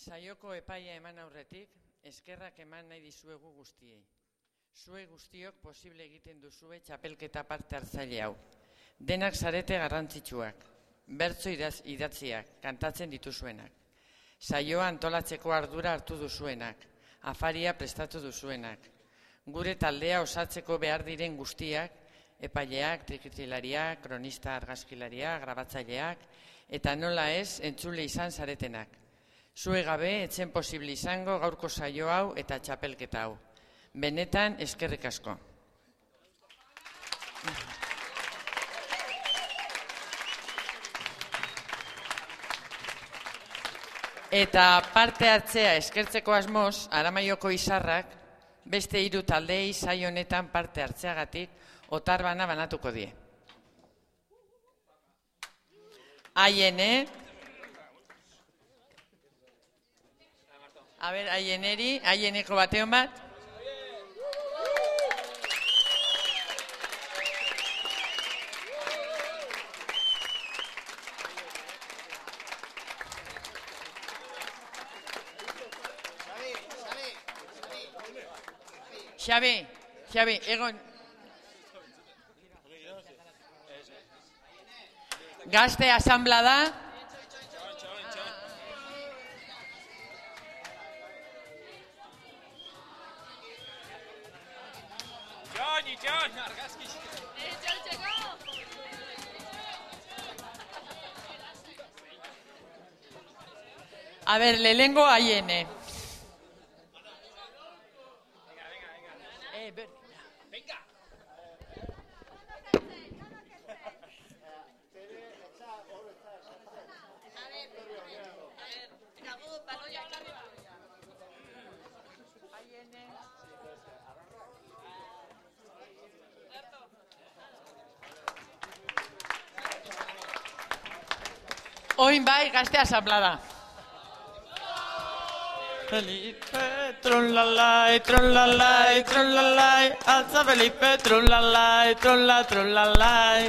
Saioko epaia eman aurretik, eskerrak eman nahi dizuegu guztiei. Zue guztiok posible egiten duzue txapelketa parte hartzaile hau. Denak zarete garrantzitsuak, bertzo idaz, idatziak, kantatzen dituzuenak. Saioa antolatzeko ardura hartu duzuenak, afaria prestatu duzuenak. Gure taldea osatzeko behar diren guztiak, epaileak, trikitilariak, kronista argazkilariak, grabatzaileak, eta nola ez entzule izan zaretenak. Zue gabe, etzen posible izango gaurko saio hau eta txapelketa hau. Benetan, eskerrik asko. Eta parte hartzea eskertzeko asmoz, Aramaioko izarrak, beste hiru taldei saio honetan parte hartzeagatik, otar bana banatuko die. Aiene, A ber, haien eri, haien eko bateon bat. Xabe, Xabe, egon. Gazte asamblea da, A ver, le lengo a N. Eh, Oin bai, gaztea zaplada. Felipe, trullallai, trullallai, trullallai, alza Felipe, trullallai, trulla, trullallai.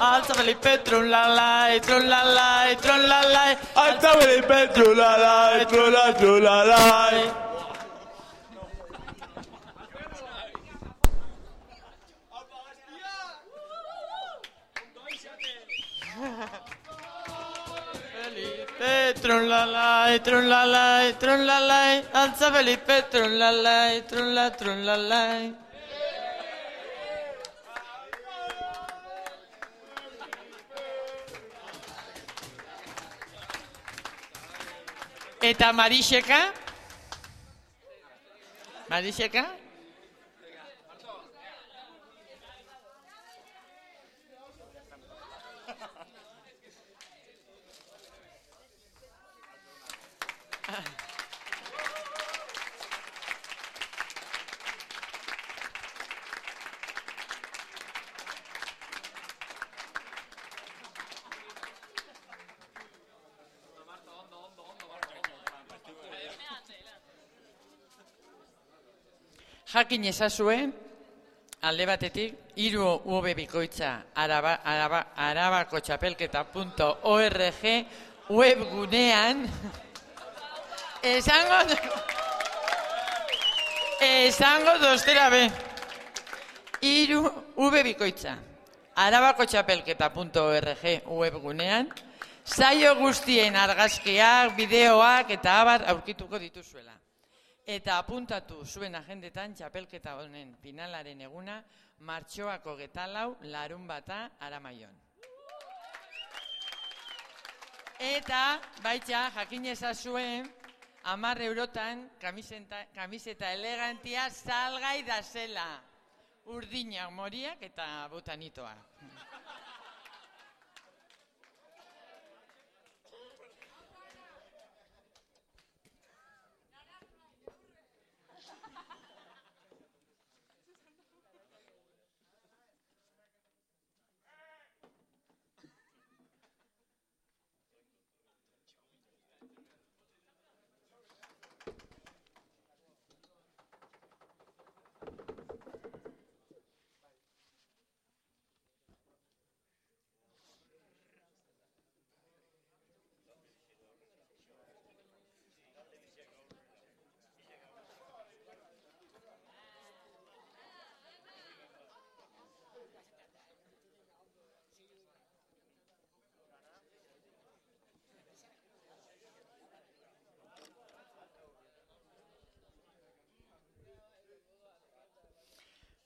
Alza Felipe, trullallai, trullallai, trullallai, alza Felipe, trullallai, trulla, trullallai. Trunlalai, trunlalai, trunlalai, altza Felipe, trunlalai, trunla, trunlalai. Eta Marixeka? Marixeka? Jakin ezazue, alde batetik, hiru UB bikoitza araba, araba, arabako txapelketa.org webgunean esango esango dostera be. Hiru UB bikoitza arabako txapelketa.org webgunean saio guztien argazkiak, bideoak eta abar aurkituko dituzuela. Eta apuntatu zuen agendetan txapelketa honen finalaren eguna martxoako getalau larun bata aramaion. Eta baitza jakin ezazuen amar eurotan kamiseta, kamiseta elegantia salgai da zela. Urdinak moriak eta botanitoa.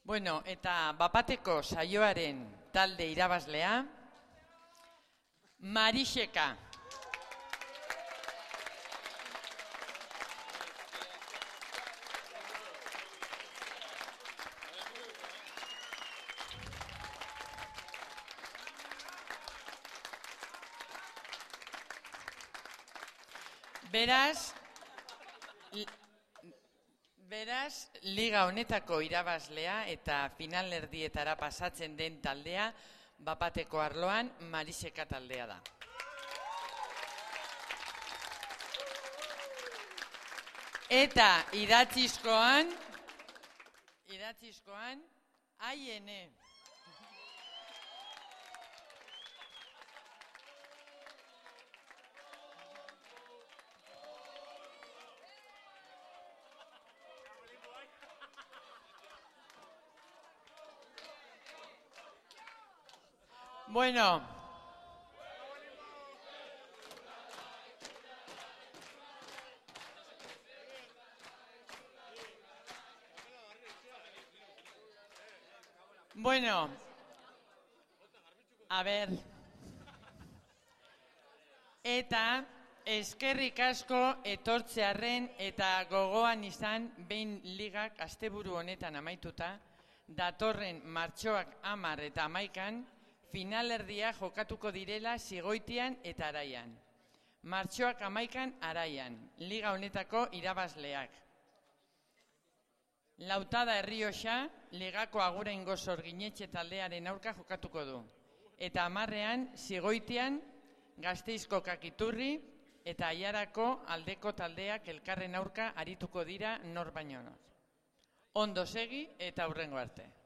Bueno, eta bapateko saioaren talde irabazlea, Marixeka. Beraz, beraz, liga honetako irabazlea eta finalerdietara pasatzen den taldea, bapateko arloan Mariseka taldea da. Eta idatzizkoan, idatzizkoan, aiene. Bueno. Bueno. A ver. Eta eskerrik asko etortzearren eta gogoan izan behin ligak asteburu honetan amaituta, datorren martxoak amar eta amaikan, finalerdia jokatuko direla zigoitian eta araian. Martxoak amaikan araian, liga honetako irabazleak. Lautada Herrioxa, ligako agura ingo zorginetxe taldearen aurka jokatuko du. Eta amarrean, zigoitian, gazteizko kakiturri eta aiarako aldeko taldeak elkarren aurka arituko dira nor baino nor. Ondo segi eta hurrengo arte.